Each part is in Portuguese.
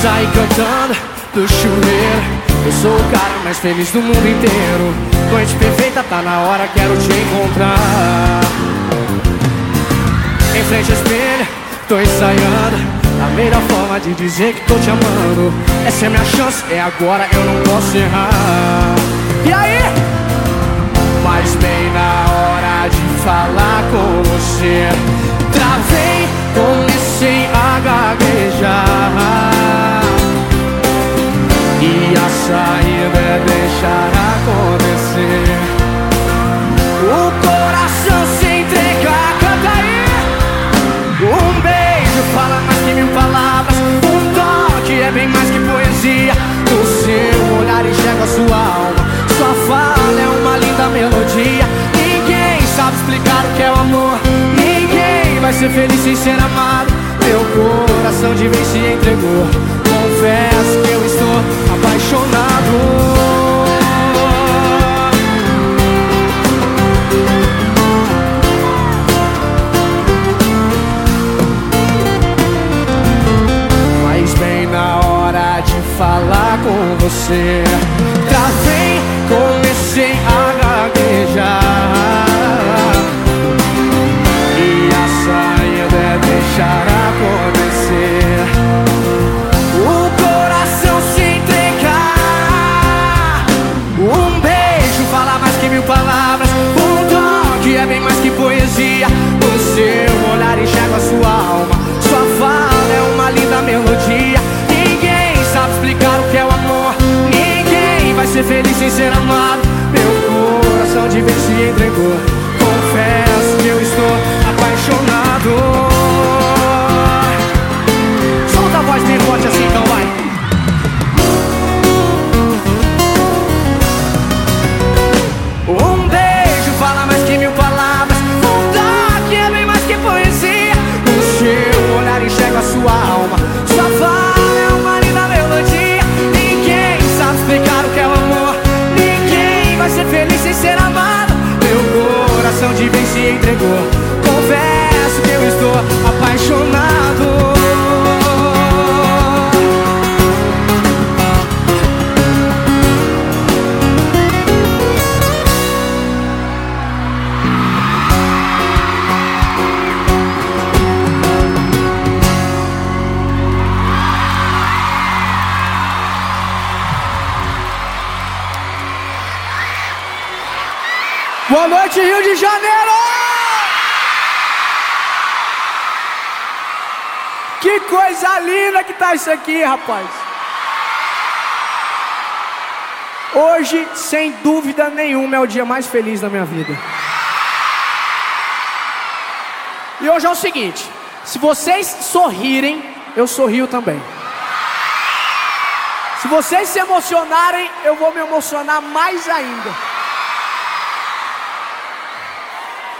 sair cantando do chuveiro. Eu sou o cara mais feliz do mundo inteiro. Noite perfeita, tá na hora, quero te encontrar. Em frente ao espelho, tô ensaiando. A melhor forma de dizer que tô te amando. Essa é minha chance, é agora, eu não posso errar. E aí? Mas bem na hora de falar com você ser feliz sem ser amado. Meu coração de vez se entregou. Confesso que eu estou apaixonado. Mas bem na hora de falar com você vez se entregou Boa noite, Rio de Janeiro! Que coisa linda que tá isso aqui, rapaz! Hoje, sem dúvida nenhuma, é o dia mais feliz da minha vida. E hoje é o seguinte: se vocês sorrirem, eu sorrio também. Se vocês se emocionarem, eu vou me emocionar mais ainda.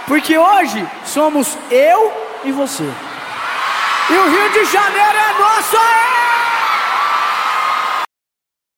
Porque hoje somos eu e você. E o Rio de Janeiro é nosso! Aê!